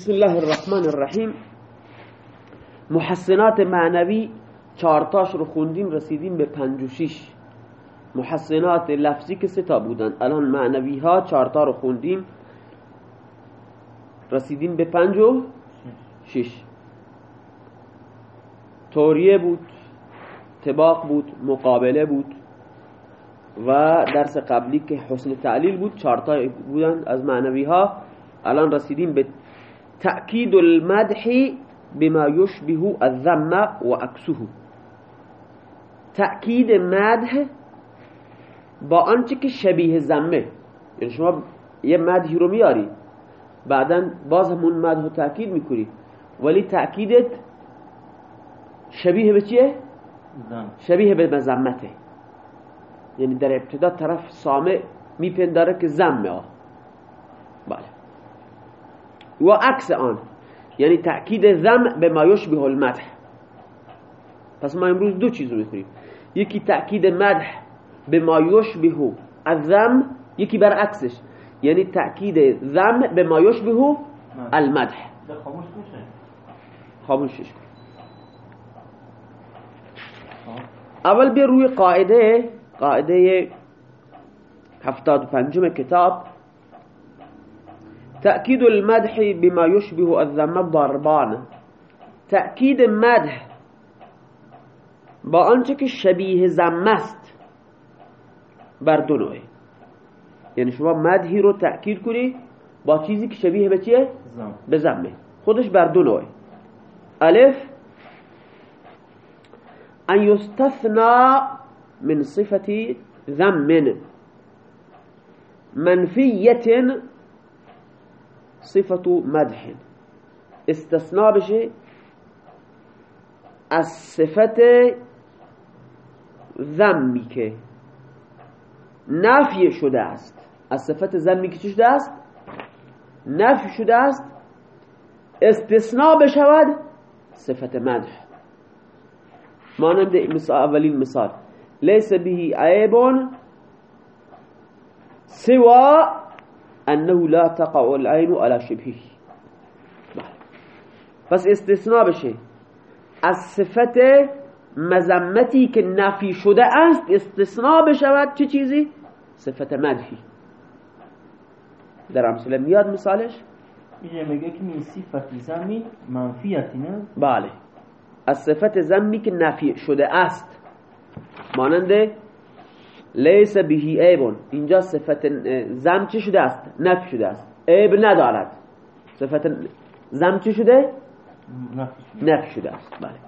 بسم الله الرحمن الرحیم. محسنات معنوی چارتاش رو خوندیم رسیدیم به پنج و شیش. محسنات لفظی که سه تا بودن. الان معنوی ها چارتا رو خوندیم. رسیدیم به پنج و شیش. توریه بود تباق بود مقابله بود و درس قبلی که حسن تعلیل بود چارتا بودن از معنوی ها الان رسیدیم به تأکید المدح بما يشبه الذم و عکسه تأکید مدح با آنچه که شبیه ذمه. یعنی شما یه مدحی رو میاری بعدا باز همون مدح رو تأکید می‌کنی. ولی تأکیدت شبیه به چیه؟ شبیه به مذمته. یعنی در ابتدا طرف سامع میپنداره که ذمه. بله. و عکس آن. یعنی تأکید ذم به ما یشبه المدح. پس ما امروز دو چیز رو می‌خونیم یکی تأکید مدح به ما یشبه الذم یکی برعکسش یعنی تأکید ذم به ما یشبه المدح. خاموشش کن. اول بیا روی قاعده. قاعده هفتاد و پنجم کتاب. تأكيد المدح بما يشبه الذم ضربان. تأكيد مدح با آنچه که شبیه ذم است بر دو نوعه. یعنی شما مدحی رو تأکید کنی با چیزی که شبیه به چیه؟ به ذمه. خودش بر دو نوعه. الف ان يستثنى من صفة ذم. منفية صفة مدح. استثناء بشه از صفت ذمی که نفی شده است. از صفت ذمی که شده است؟ نفی شده است. استثناء بشود صفت مدح. مانند مثال اولین مثال. لیس به عیب سوا انه لا تقع العين على شبهه پس استثناء بشه از صفت مذمتی که نفی شده است استثناء بشود چه چیزی؟ صفت مدحی در امثله میاد مثالش؟ اینجا میگه که این صفت زمی منفیتی نه؟ بله از صفت زمی که نفی شده است ماننده لیس بهی عیبون. اینجا صفت زم چی شده است؟ نفی شده است. عیب ندارد. صفت زم چی شده؟ نفی شده. است. بله.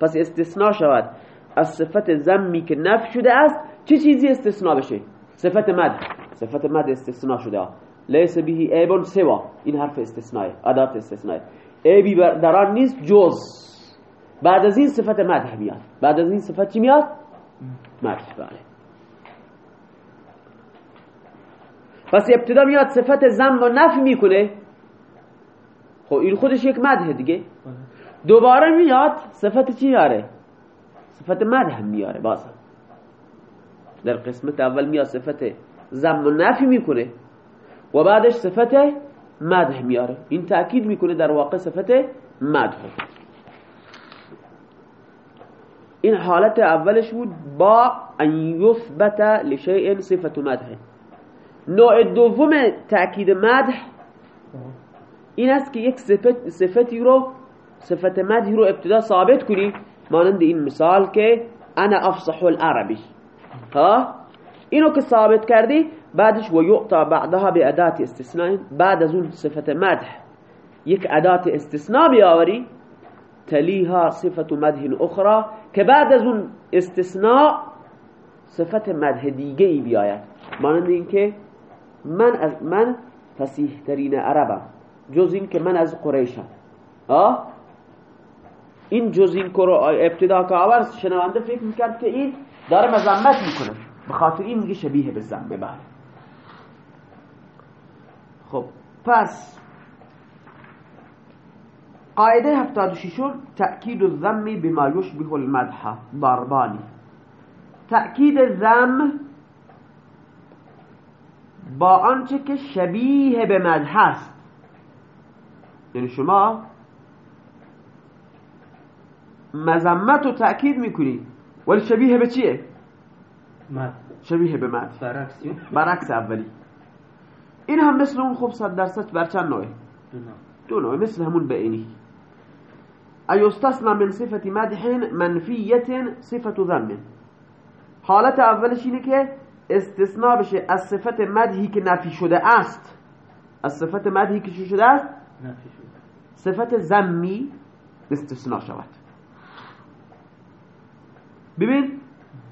پس استثناء شود. از صفت زمی که نفی شده است چه چیزی استثناء بشه؟ صفت مد. صفت مد استثناء شده. لیس بهی عیبون سوا این حرف استثناء ادات استثناء. عیبی در آن نیست جز. بعد از این صفت مدح میاد. بعد از این صفت چی میاد؟ مدح بله. پس ابتدا میاد صفت زم و نفی می‌کنه. خب این خودش یک مده دیگه. دوباره میاد صفت چی میاره؟ صفت مده میاره بازم در قسمت اول میاد صفت زم و نفی می‌کنه و بعدش صفت مده میاره. این تأکید می‌کنه در واقع صفت مده این حالت اولش بود با ان یثبت لشیء صفت مده نوع دوم تأکید مدح این است که یک صفت صفتی رو صفت مدحی رو ابتدا ثابت کنی مانند این مثال که انا افصح العربی. ها؟ اینو که ثابت کردی بعدش و یعطا بعدها به ادات استثناء بعد از اون صفت مدح. یک ادات استثناء بیاوری تلیها صفت مدح اخرى که بعد از اون استثناء صفت مدح دیگه ای بیاید. مانند این که من از من فسیح ترین عربم. جز این که من از قریشم. آه این جز این که ابتدا که شنونده فکر می‌کرد که این داره مذمت می‌کنه. به خاطر این میگه شبیه به زنبه بله خب پس قاعده هفتاد ششون تأکید الذم بما يشبه المدح ضربانی تأکید ذم با آنچه که شبیه به مدح است یعنی شما مذمت و تأکید می‌کنی ولی شبیه به چیه؟ مد شبیه به مد برعکس. برعکس اولی. این هم مثل اون خوب صد درصد بر چند نوعه؟ دو نوع. دو نوع. مثل همون بعینی ایستثنا من صفت مدح منفیت صفت ذم. حالت اولش اینه که استثناء بشه از صفت مدحی که نفی شده است. از صفت مدحی که شده است؟ نفی شد صفت زمی استثناء شود. ببین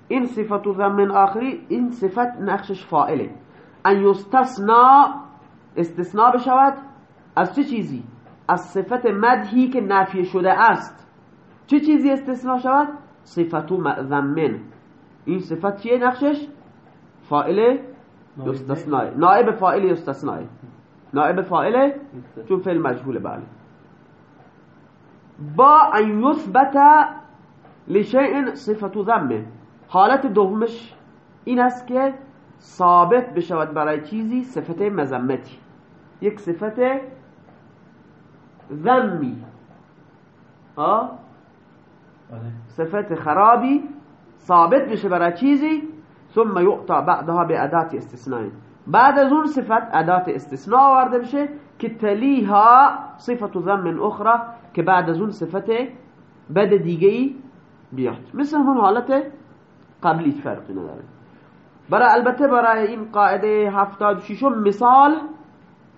این صفت و ضمن آخری این صفت نقشش فائله ان یستثنا استثناء بشود از چه چیزی؟ از صفت مدحی که نفی شده است. چه چیزی استثناء شود؟ صفت و ضمن این صفت چیه نقشش؟ فائله یستثناء نائب فاعل یستثناء نائب فاعل چون فعل مجهول بله. با ان یثبت لشیء صفت ذمه حالت دومش این است که ثابت بشود برای چیزی صفت مذمتی. یک صفت ذمی. بله صفت خرابی ثابت بشه برای چیزی ثم یعطى بعدها به ادات استثناء. بعد از اون صفت ادات استثناء آورده بشه که تلیها صفت ضم اخرى که بعد از اون صفت بد دیگه بیاد. مثل همون حالت قبلی فرقی نداره. برای البته برای این قاعده هفتاد و ششم مثال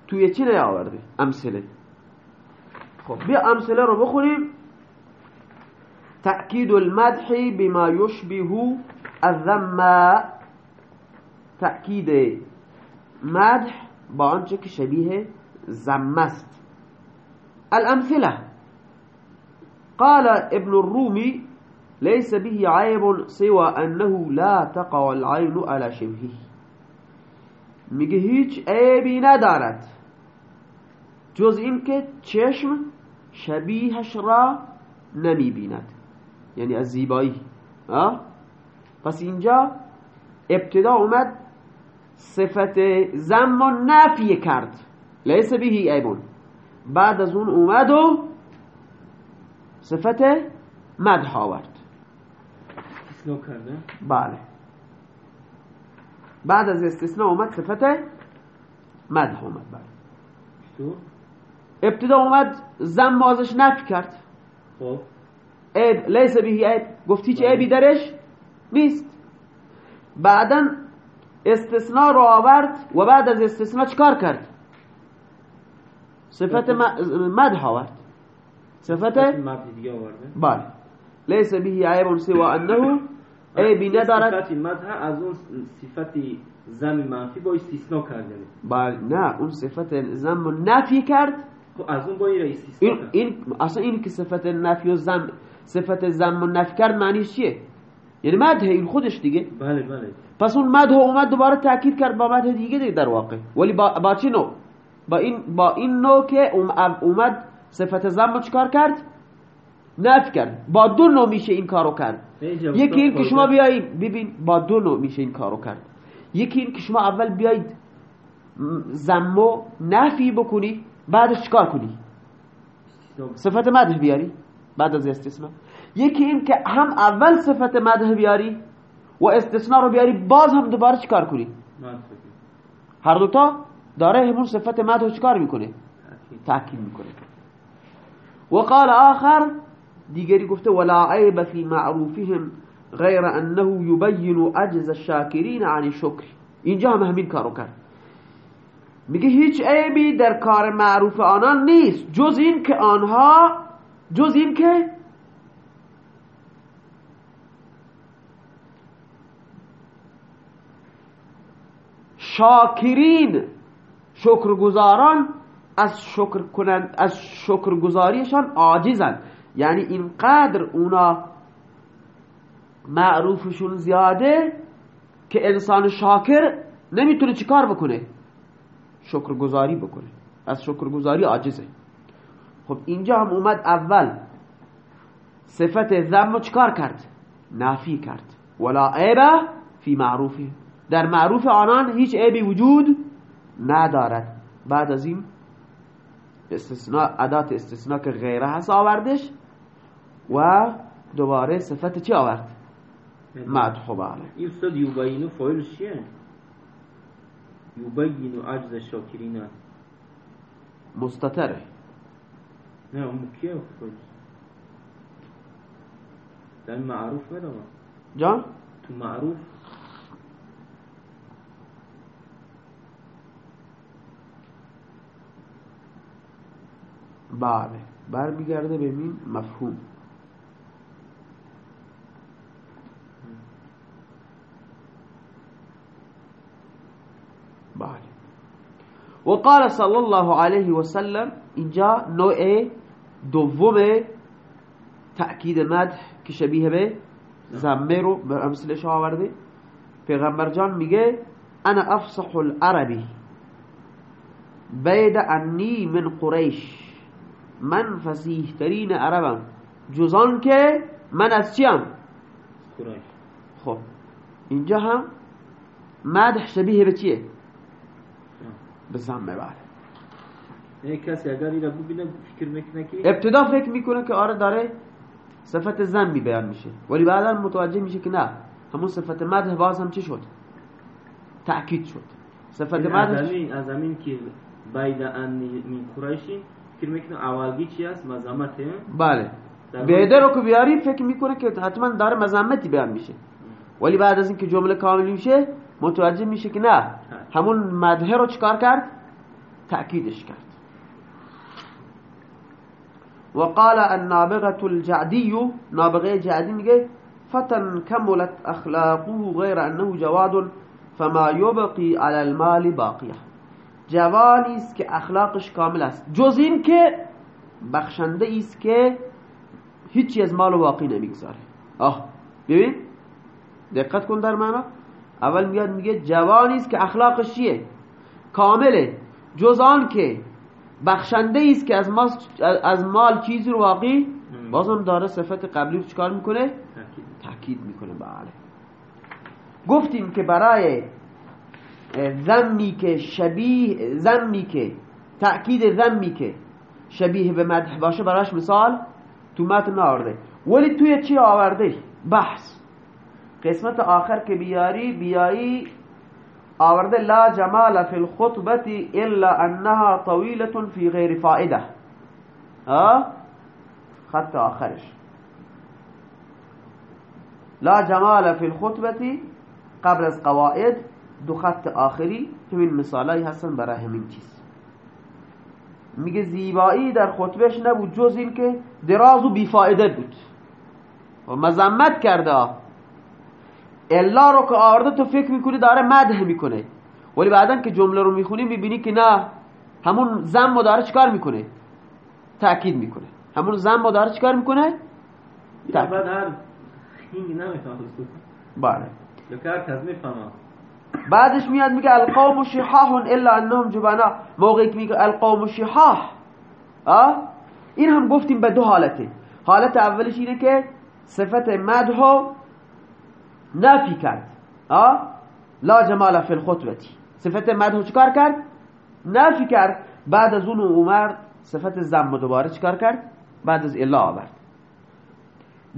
توی چی نیاورده؟ امثله. خب بیا امثله رو بخونیم. تأكيد المدح بما يشبه الذم. تأكيد مدح با آنچه که شبیه ذم است. الأمثلة. قال ابن الرومي ليس به عيب سوى أنه لا تقع العين على شبهه. میگه هیچ عیبی ندارد. جز این که چشم شبیهش را نمی بیند یعنی از زیبایی؟ پس اینجا ابتدا اومد صفت زم و نفی کرد. لیس بهی عیبون بعد از اون اومد و صفت مدح آورد. کرده؟ بله. بعد از استثناء اومد صفت مدح اومد. بله. ابتدا اومد زم ازش نفی کرد. خب. عیب لیس بهی عیب. گفت هیچ عیبی درش؟ نیست بعدا استثناء رو آورد و بعد از استثناء چکار کرد؟ صفت م- مدح آورد. صفت بله. لیس بهی عیب سوى انه عیبی ندارد. صفت مدح از اون صفت زم منفی با استثناء کرده بله. نه اون صفت زم نفی کرد. خب از اون با این استثناء کرد. این اصلا این که صفت نفی و زم صفت زم و نفی کرد معنیش چیه؟ یعنی مدح این خودش دیگه. بله بله. پس اون مدح اومد دوباره تاکید کرد با مدح دیگه دیگه در واقع. ولی با, با چه نوع؟ با این با این نوع که اوم- اومد صفت زم رو چکار کرد؟ نفی کرد. با دو نوع میشه این کارو کرد. یکی این که شما بیایید ببین با دو نوع میشه این کارو کرد. یکی این که شما اول بیایید م، زم و نفی بکنی بعدش چکار کنی؟ صفت مدح بیاری. بعد از استثناء. یکی این که هم اول صفت مدح بیاری و استثناء رو بیاری باز هم دوباره چیکار کنی؟ هر دوتا داره همون صفت رو چیکار می‌کنه. تاکید می‌کنه. و قال آخر دیگری گفته ولا عیب فی معروفهم غیر انه یبین عجز الشاکرین عن شکر اینجا هم همین کارو کرد. میگه هیچ عیبی در کار معروف آنان نیست جز این که آنها جز این که شاکرین شکرگزاران از شکر کنند از شکرگزاریشان عاجزند. یعنی اینقدر اونا معروفشون زیاده که انسان شاکر نمی‌تونه چیکار بکنه؟ شکرگزاری بکنه. از شکرگزاری عاجزه. خب اینجا هم اومد اول. صفت ذم رو چیکار کرد؟ نافی کرد. ولا عیب فی معروفی در معروف آنان هیچ عیبی وجود ندارد. بعد از این استثناء ادات استثناء که غیره هست آوردش و دوباره صفت چی آورد؟ مدحو بله. این استاد یوبینو فایلش چیه؟ یوبینو عجز شاکرین نه اون کیه فایلش در معروف نداره جان؟ تو معروف. بله. برمیگرده به این مفهوم. بله. وقال صلی الله علیه و سلم اینجا نوع دوم تأکید مدح که شبیه به زمه رو امثلش آورده. پیغمبر جان میگه انا افصح العربی بید انی من قریش من فسیح ترین عربم جزان که من از چیم؟ قریش. خب اینجا هم مدح شبیه به چیه؟ به زمه بله. نه کسی اگر این ببینه فکر می‌کنه که ابتدا فکر می‌کنه که آره داره صفت زمی بیان میشه. ولی بعدا متوجه میشه که نه. همون صفت مدح باز هم چی شد؟ تأکید شد. صفت مدح از همین که باید انی من قریشی فکر می‌کنه اولگی چی است؟ مزامته بله. بیده رو که بیاری فکر می‌کنه که حتما داره مذمتی بیان میشه. ولی بعد از اینکه جمله کامل میشه متوجه میشه که نه. همون مدحه رو چکار کرد؟ تأکیدش کرد. وقال النابغة الجعدي نابغه جعدی میگه فتن كملت اخلاقه غير انه جواد فما يبقي على المال باقیه. جوانی است که اخلاقش کامل است. جز این که بخشنده است که هیچی از مال باقی نمی‌گذاره. آه ببین دقت کن در معنا. اول میاد میگه جوانی است که اخلاقش چیه؟ کامله. جز آن که بخشنده است که از مال, از مال چیزی رو باقی بازم داره صفت قبلی رو چکار می‌کنه. تاکید می‌کنه بله. گفتیم که برای ذمی که شبیه ذمی که تأکید ذمی که شبیه به مدح باشه براش مثال تو متن آورده. ولی توی چی آورده؟ بحث. قسمت آخر که بیاری بیایی آورده لا جمال فی الخطبة الا انها طویلة فی غیر فائده خط آخرش. لا جمال فی الخطبة قبل از قواعد دو خط آخری همین مثالایی هستن برای همین چیز. میگه زیبایی در خطبهش نبود جز این که دراز و بیفایده بود. و مذمت کرده. الا رو که آورده تو فکر می‌کنی داره مدح می‌کنه. ولی بعدا که جمله رو می‌خونی می‌بینی که نه همون زم داره چکار می‌کنه؟ تأکید می‌کنه. همون زم داره چکار می‌کنه؟ نمیفهم بله. بعدش میاد میگه القوم شحاح الا انهم جبنا. موقعی که میگه القوم شحاح؟ این هم گفتیم به دو حالته. حالت اولش اینه که صفت مدحو نفی کرد؟ لا جمال فی الخطبتی. صفت مدحو چکار کرد؟ نفی کرد. بعد از اون عمر صفت زم دوباره چکار کرد؟ بعد از الا آورد.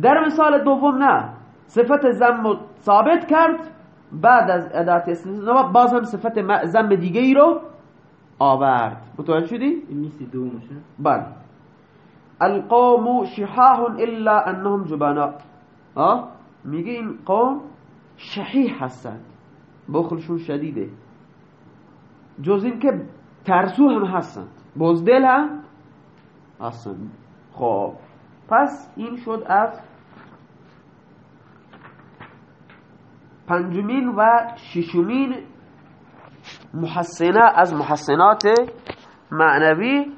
در مثال دوم نه. صفت زم ثابت کرد. بعد از ادات استثناء باز هم صفت زم دیگه ای رو آورد. متوجه شدی؟ این نیستی دومشه بله. القوم شحاح الا انهم جبانا میگه این قوم شحیح هستند. بخلشون شدیده. جز این که ترسو هم هستند. بزدل هم هستند. خب. پس این شد از پنجمین و ششمین محسنه از محسنات معنوی.